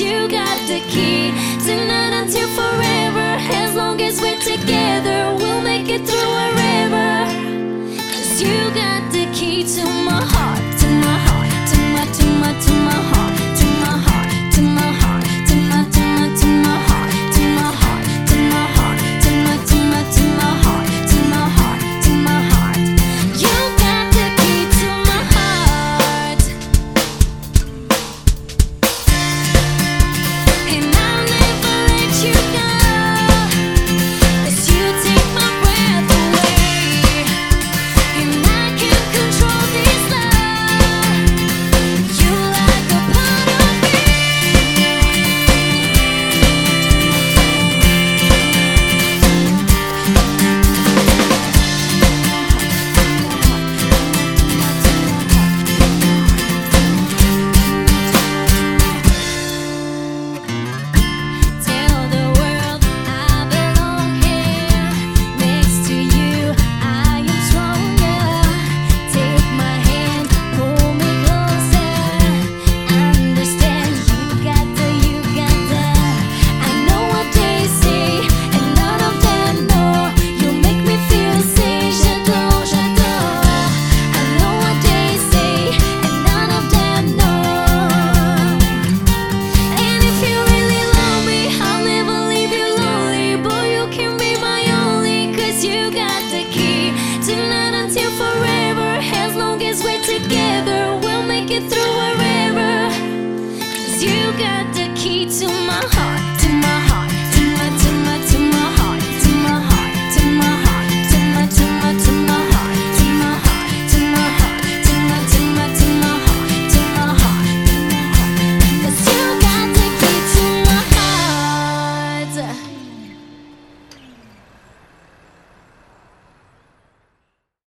you got the key. Tonight until forever, as long as we're together. together, we'll make it through wherever. Cause you got the key to my heart.